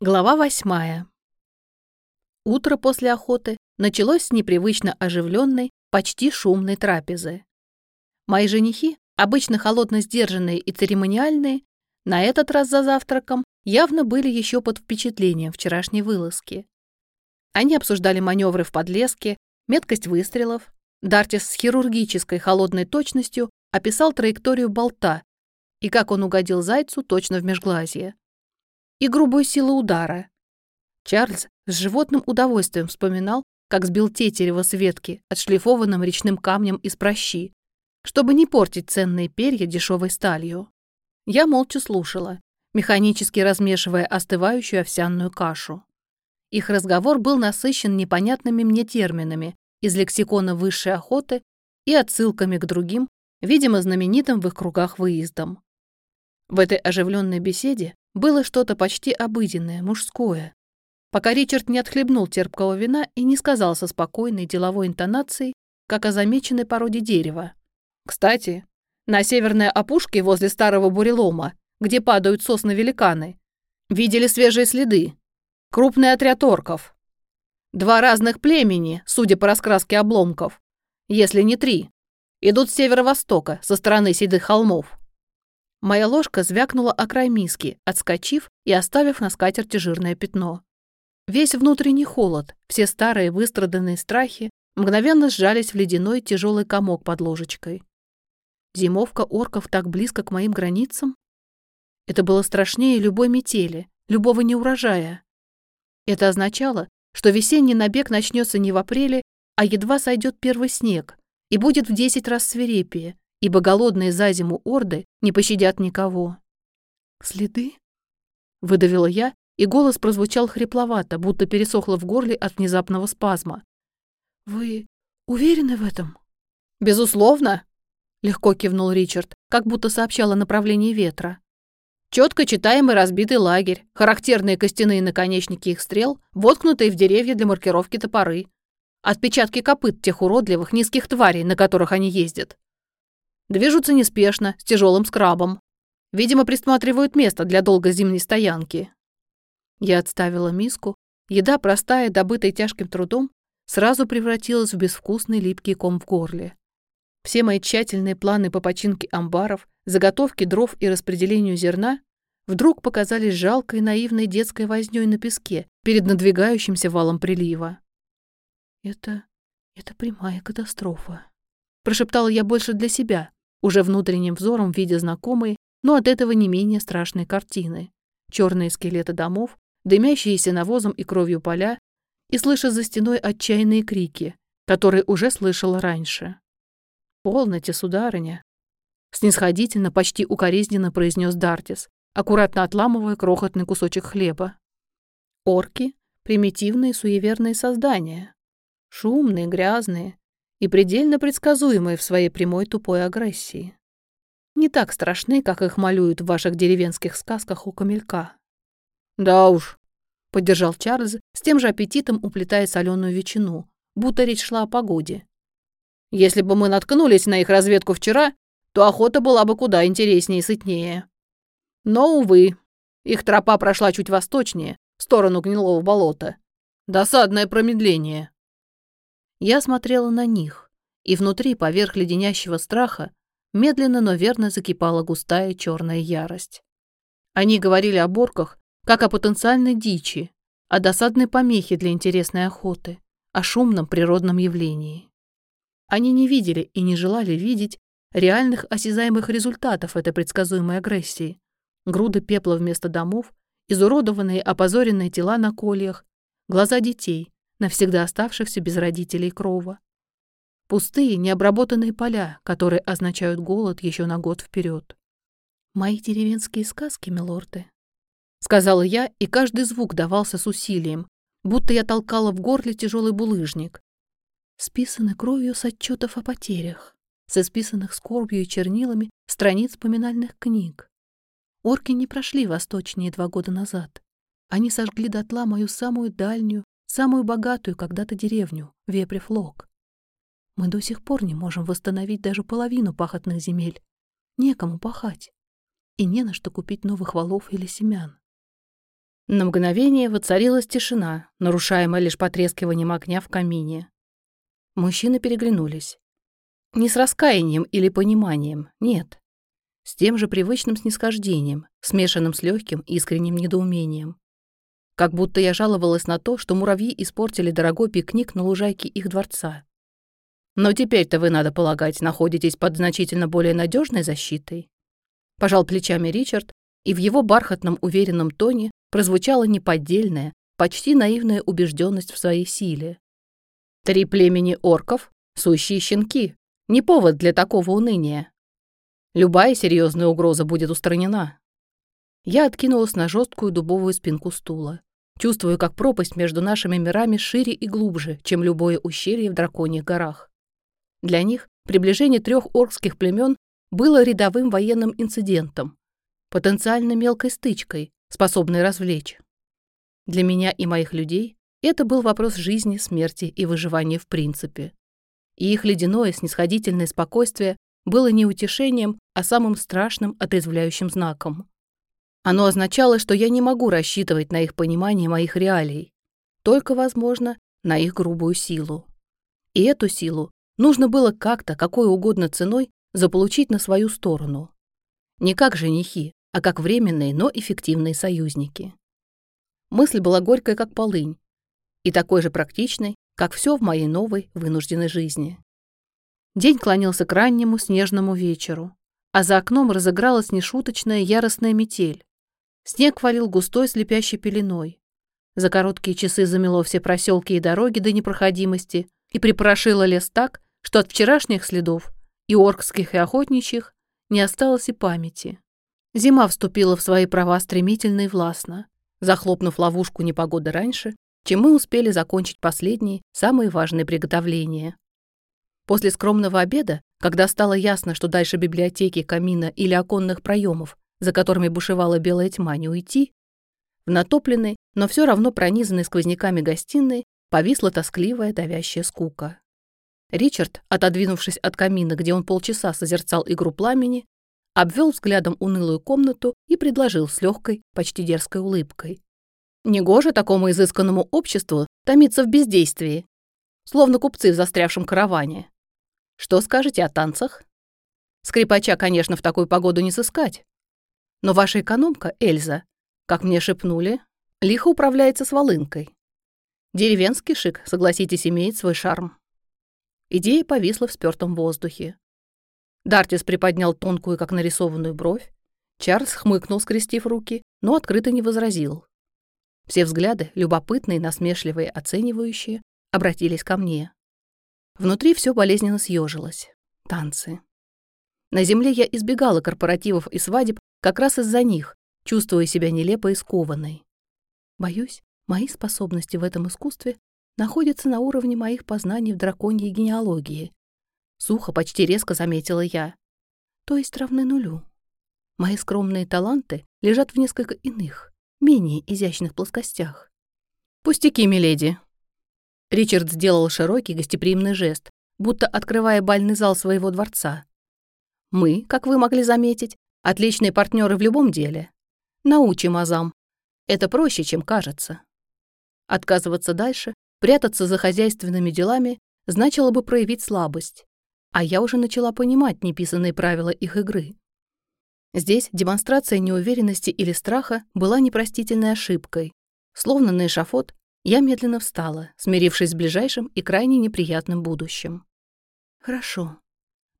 Глава восьмая. Утро после охоты началось с непривычно оживленной, почти шумной трапезы. Мои женихи, обычно холодно сдержанные и церемониальные, на этот раз за завтраком явно были еще под впечатлением вчерашней вылазки. Они обсуждали маневры в подлеске, меткость выстрелов. Дартис с хирургической холодной точностью описал траекторию болта и как он угодил зайцу точно в межглазье и грубую силу удара. Чарльз с животным удовольствием вспоминал, как сбил тетерева с ветки, отшлифованным речным камнем из прощи, чтобы не портить ценные перья дешевой сталью. Я молча слушала, механически размешивая остывающую овсяную кашу. Их разговор был насыщен непонятными мне терминами из лексикона высшей охоты и отсылками к другим, видимо, знаменитым в их кругах выездам. В этой оживленной беседе было что-то почти обыденное, мужское. Пока Ричард не отхлебнул терпкого вина и не сказал со спокойной деловой интонацией, как о замеченной породе дерева. «Кстати, на северной опушке возле старого бурелома, где падают сосны-великаны, видели свежие следы. Крупный отряд орков. Два разных племени, судя по раскраске обломков, если не три, идут с северо-востока, со стороны седых холмов. Моя ложка звякнула о край миски, отскочив и оставив на скатерти жирное пятно. Весь внутренний холод, все старые выстраданные страхи мгновенно сжались в ледяной тяжелый комок под ложечкой. Зимовка орков так близко к моим границам? Это было страшнее любой метели, любого неурожая. Это означало, что весенний набег начнется не в апреле, а едва сойдет первый снег и будет в десять раз свирепее, ибо голодные за зиму орды не пощадят никого. «Следы?» — выдавила я, и голос прозвучал хрипловато, будто пересохло в горле от внезапного спазма. «Вы уверены в этом?» «Безусловно», — легко кивнул Ричард, как будто сообщал о направлении ветра. Четко читаемый разбитый лагерь, характерные костяные наконечники их стрел, воткнутые в деревья для маркировки топоры. Отпечатки копыт тех уродливых низких тварей, на которых они ездят. Движутся неспешно, с тяжелым скрабом. Видимо, присматривают место для долгой зимней стоянки. Я отставила миску. Еда, простая, добытая тяжким трудом, сразу превратилась в безвкусный липкий ком в горле. Все мои тщательные планы по починке амбаров, заготовке дров и распределению зерна вдруг показались жалкой наивной детской вознёй на песке перед надвигающимся валом прилива. «Это... это прямая катастрофа», — прошептала я больше для себя, уже внутренним взором видя знакомые, но от этого не менее страшные картины. Черные скелеты домов, дымящиеся навозом и кровью поля, и слыша за стеной отчаянные крики, которые уже слышала раньше. «Полноте, сударыня!» Снисходительно, почти укоризненно произнес Дартис, аккуратно отламывая крохотный кусочек хлеба. Орки — примитивные суеверные создания. Шумные, грязные, и предельно предсказуемые в своей прямой тупой агрессии. Не так страшны, как их малюют в ваших деревенских сказках у камелька. «Да уж», — поддержал Чарльз, с тем же аппетитом уплетая соленую ветчину, будто речь шла о погоде. «Если бы мы наткнулись на их разведку вчера, то охота была бы куда интереснее и сытнее. Но, увы, их тропа прошла чуть восточнее, в сторону гнилого болота. Досадное промедление». Я смотрела на них, и внутри, поверх леденящего страха, медленно, но верно закипала густая черная ярость. Они говорили о борках, как о потенциальной дичи, о досадной помехе для интересной охоты, о шумном природном явлении. Они не видели и не желали видеть реальных осязаемых результатов этой предсказуемой агрессии. Груды пепла вместо домов, изуродованные опозоренные тела на кольях, глаза детей, навсегда оставшихся без родителей крова. Пустые, необработанные поля, которые означают голод еще на год вперед. «Мои деревенские сказки, милорды», — сказала я, и каждый звук давался с усилием, будто я толкала в горле тяжелый булыжник. Списаны кровью с отчетов о потерях, с исписанных скорбью и чернилами страниц поминальных книг. Орки не прошли восточнее два года назад. Они сожгли дотла мою самую дальнюю, самую богатую когда-то деревню, Вепрев-Лог. Мы до сих пор не можем восстановить даже половину пахотных земель. Некому пахать. И не на что купить новых валов или семян. На мгновение воцарилась тишина, нарушаемая лишь потрескиванием огня в камине. Мужчины переглянулись. Не с раскаянием или пониманием, нет. С тем же привычным снисхождением, смешанным с легким искренним недоумением. Как будто я жаловалась на то, что муравьи испортили дорогой пикник на лужайке их дворца. Но теперь-то вы, надо полагать, находитесь под значительно более надежной защитой. Пожал плечами Ричард, и в его бархатном уверенном тоне прозвучала неподдельная, почти наивная убежденность в своей силе. Три племени орков — сущие щенки, не повод для такого уныния. Любая серьезная угроза будет устранена. Я откинулась на жесткую дубовую спинку стула. Чувствую, как пропасть между нашими мирами шире и глубже, чем любое ущелье в драконьих горах. Для них приближение трех оркских племен было рядовым военным инцидентом, потенциально мелкой стычкой, способной развлечь. Для меня и моих людей это был вопрос жизни, смерти и выживания в принципе. И их ледяное снисходительное спокойствие было не утешением, а самым страшным отрезвляющим знаком. Оно означало, что я не могу рассчитывать на их понимание моих реалий, только, возможно, на их грубую силу. И эту силу нужно было как-то, какой угодно ценой, заполучить на свою сторону. Не как женихи, а как временные, но эффективные союзники. Мысль была горькой, как полынь, и такой же практичной, как все в моей новой вынужденной жизни. День клонился к раннему снежному вечеру, а за окном разыгралась нешуточная яростная метель. Снег валил густой слепящей пеленой. За короткие часы замело все проселки и дороги до непроходимости и припорошило лес так, что от вчерашних следов, и оркских, и охотничьих, не осталось и памяти. Зима вступила в свои права стремительно и властно, захлопнув ловушку непогоды раньше, чем мы успели закончить последние, самые важные приготовления. После скромного обеда, когда стало ясно, что дальше библиотеки, камина или оконных проемов за которыми бушевала белая тьма, не уйти, в натопленной, но все равно пронизанной сквозняками гостиной повисла тоскливая давящая скука. Ричард, отодвинувшись от камина, где он полчаса созерцал игру пламени, обвел взглядом унылую комнату и предложил с легкой, почти дерзкой улыбкой. Негоже такому изысканному обществу томиться в бездействии, словно купцы в застрявшем караване. Что скажете о танцах? Скрипача, конечно, в такую погоду не сыскать, но ваша экономка, Эльза, как мне шепнули, лихо управляется с волынкой. Деревенский шик, согласитесь, имеет свой шарм. Идея повисла в спёртом воздухе. Дартис приподнял тонкую, как нарисованную бровь. Чарльз хмыкнул, скрестив руки, но открыто не возразил. Все взгляды, любопытные, насмешливые, оценивающие, обратились ко мне. Внутри все болезненно съежилось. Танцы. На земле я избегала корпоративов и свадеб как раз из-за них, чувствуя себя нелепо и скованной. Боюсь, мои способности в этом искусстве находятся на уровне моих познаний в драконьей генеалогии. Сухо, почти резко заметила я. То есть равны нулю. Мои скромные таланты лежат в несколько иных, менее изящных плоскостях. «Пустяки, миледи!» Ричард сделал широкий гостеприимный жест, будто открывая бальный зал своего дворца. «Мы, как вы могли заметить, Отличные партнеры в любом деле. Научим азам. Это проще, чем кажется. Отказываться дальше, прятаться за хозяйственными делами, значило бы проявить слабость. А я уже начала понимать неписанные правила их игры. Здесь демонстрация неуверенности или страха была непростительной ошибкой. Словно на эшафот, я медленно встала, смирившись с ближайшим и крайне неприятным будущим. «Хорошо,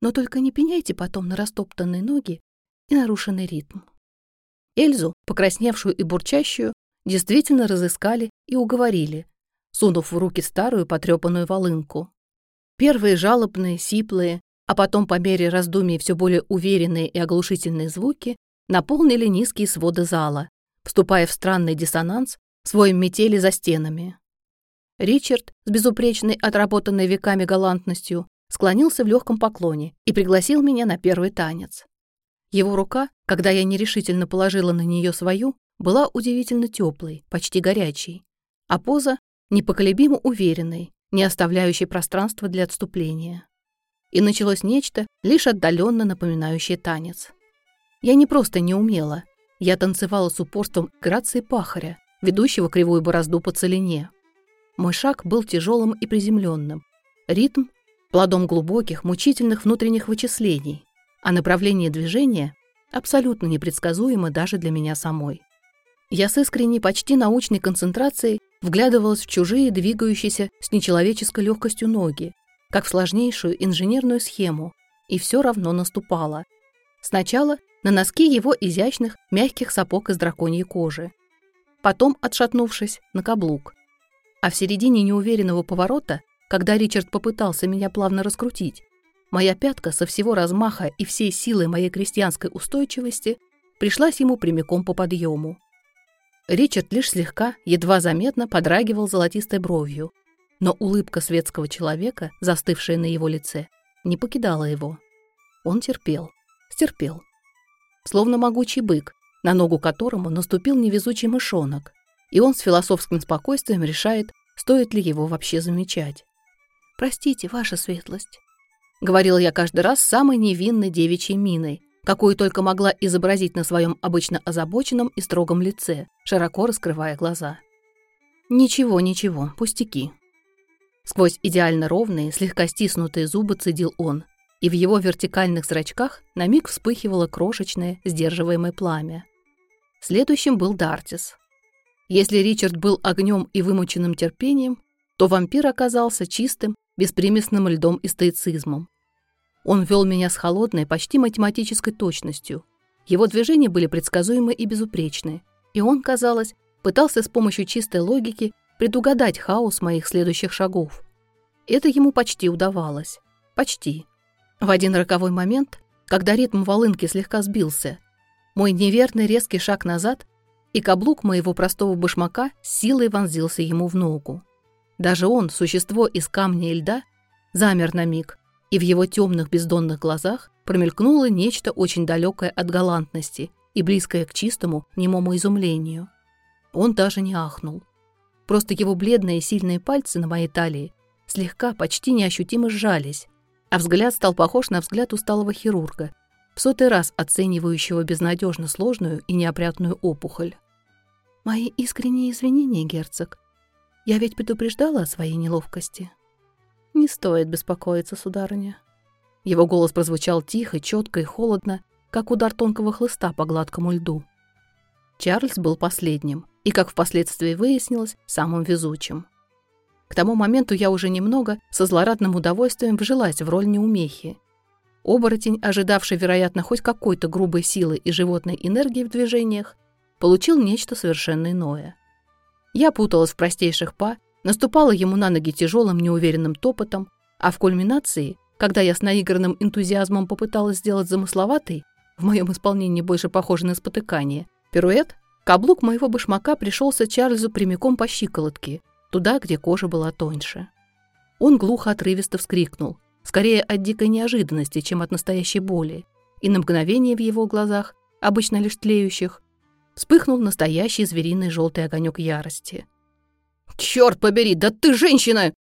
но только не пеняйте потом на растоптанные ноги и нарушенный ритм. Эльзу, покрасневшую и бурчащую, действительно разыскали и уговорили, сунув в руки старую потрепанную волынку. Первые жалобные, сиплые, а потом по мере раздумий все более уверенные и оглушительные звуки наполнили низкие своды зала, вступая в странный диссонанс свой метели за стенами. Ричард, с безупречной отработанной веками галантностью, склонился в легком поклоне и пригласил меня на первый танец. Его рука, когда я нерешительно положила на нее свою, была удивительно теплой, почти горячей, а поза непоколебимо уверенной, не оставляющей пространства для отступления. И началось нечто, лишь отдаленно напоминающее танец. Я не просто не умела, я танцевала с упорством грации пахаря, ведущего кривую борозду по целине. Мой шаг был тяжелым и приземленным. Ритм – плодом глубоких, мучительных внутренних вычислений, а направление движения абсолютно непредсказуемо даже для меня самой. Я с искренней, почти научной концентрацией вглядывалась в чужие, двигающиеся с нечеловеческой легкостью ноги, как в сложнейшую инженерную схему, и все равно наступала. Сначала на носки его изящных, мягких сапог из драконьей кожи. Потом, отшатнувшись, на каблук. А в середине неуверенного поворота, когда Ричард попытался меня плавно раскрутить, моя пятка со всего размаха и всей силой моей крестьянской устойчивости пришлась ему прямиком по подъему. Ричард лишь слегка, едва заметно подрагивал золотистой бровью, но улыбка светского человека, застывшая на его лице, не покидала его. Он терпел, стерпел. Словно могучий бык, на ногу которому наступил невезучий мышонок, и он с философским спокойствием решает, стоит ли его вообще замечать. «Простите, ваша светлость», — говорил я каждый раз самой невинной девичьей миной, какую только могла изобразить на своем обычно озабоченном и строгом лице, широко раскрывая глаза. «Ничего, ничего, пустяки». Сквозь идеально ровные, слегка стиснутые зубы цедил он, и в его вертикальных зрачках на миг вспыхивало крошечное, сдерживаемое пламя. Следующим был Дартис. Если Ричард был огнем и вымученным терпением, то вампир оказался чистым, беспримесным льдом и стоицизмом. Он вел меня с холодной, почти математической точностью. Его движения были предсказуемы и безупречны, и он, казалось, пытался с помощью чистой логики предугадать хаос моих следующих шагов. Это ему почти удавалось. Почти. В один роковой момент, когда ритм волынки слегка сбился, мой неверный резкий шаг назад и каблук моего простого башмака силой вонзился ему в ногу. Даже он, существо из камня и льда, замер на миг, и в его темных бездонных глазах промелькнуло нечто очень далекое от галантности и близкое к чистому, немому изумлению. Он даже не ахнул. Просто его бледные сильные пальцы на моей талии слегка, почти неощутимо сжались, а взгляд стал похож на взгляд усталого хирурга, в сотый раз оценивающего безнадежно сложную и неопрятную опухоль. «Мои искренние извинения, герцог. Я ведь предупреждала о своей неловкости». «Не стоит беспокоиться, сударыня». Его голос прозвучал тихо, четко и холодно, как удар тонкого хлыста по гладкому льду. Чарльз был последним и, как впоследствии выяснилось, самым везучим. К тому моменту я уже немного со злорадным удовольствием вжилась в роль неумехи. Оборотень, ожидавший, вероятно, хоть какой-то грубой силы и животной энергии в движениях, получил нечто совершенно иное. Я путалась в простейших па наступала ему на ноги тяжелым неуверенным топотом, а в кульминации, когда я с наигранным энтузиазмом попыталась сделать замысловатый, в моем исполнении больше похожий на спотыкание, пируэт, каблук моего башмака пришелся Чарльзу прямиком по щиколотке, туда, где кожа была тоньше. Он глухо отрывисто вскрикнул, скорее от дикой неожиданности, чем от настоящей боли, и на мгновение в его глазах, обычно лишь тлеющих, вспыхнул настоящий звериный желтый огонек ярости. «Черт побери, да ты женщина!»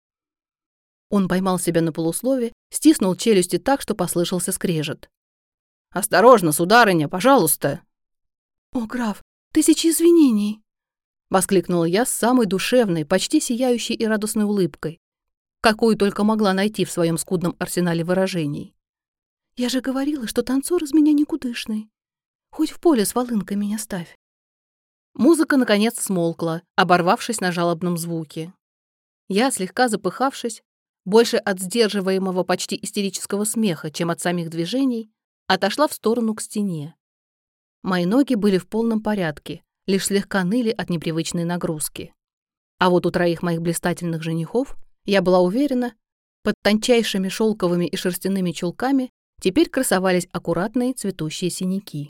Он поймал себя на полуслове, стиснул челюсти так, что послышался скрежет. «Осторожно, сударыня, пожалуйста!» «О, граф, тысячи извинений!» Воскликнула я с самой душевной, почти сияющей и радостной улыбкой, какую только могла найти в своем скудном арсенале выражений. «Я же говорила, что танцор из меня никудышный. Хоть в поле с волынкой меня ставь». Музыка, наконец, смолкла, оборвавшись на жалобном звуке. Я, слегка запыхавшись, больше от сдерживаемого почти истерического смеха, чем от самих движений, отошла в сторону к стене. Мои ноги были в полном порядке, лишь слегка ныли от непривычной нагрузки. А вот у троих моих блистательных женихов, я была уверена, под тончайшими шелковыми и шерстяными чулками теперь красовались аккуратные цветущие синяки.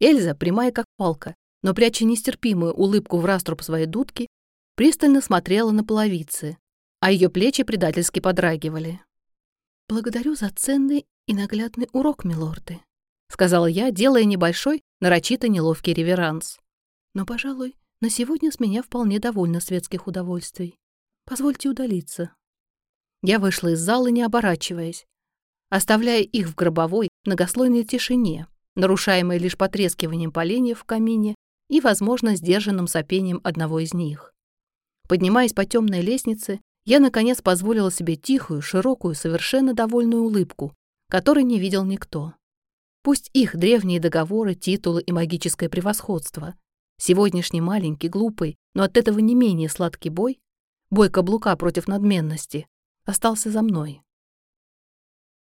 Эльза, прямая как палка, но, пряча нестерпимую улыбку в раструб своей дудки, пристально смотрела на половицы, а ее плечи предательски подрагивали. «Благодарю за ценный и наглядный урок, милорды», — сказала я, делая небольшой, нарочито неловкий реверанс. «Но, пожалуй, на сегодня с меня вполне довольно светских удовольствий. Позвольте удалиться». Я вышла из зала, не оборачиваясь, оставляя их в гробовой, многослойной тишине, нарушаемой лишь потрескиванием поленьев в камине и, возможно, сдержанным сопением одного из них. Поднимаясь по темной лестнице, я, наконец, позволила себе тихую, широкую, совершенно довольную улыбку, которой не видел никто. Пусть их древние договоры, титулы и магическое превосходство. Сегодняшний маленький, глупый, но от этого не менее сладкий бой, бой каблука против надменности, остался за мной.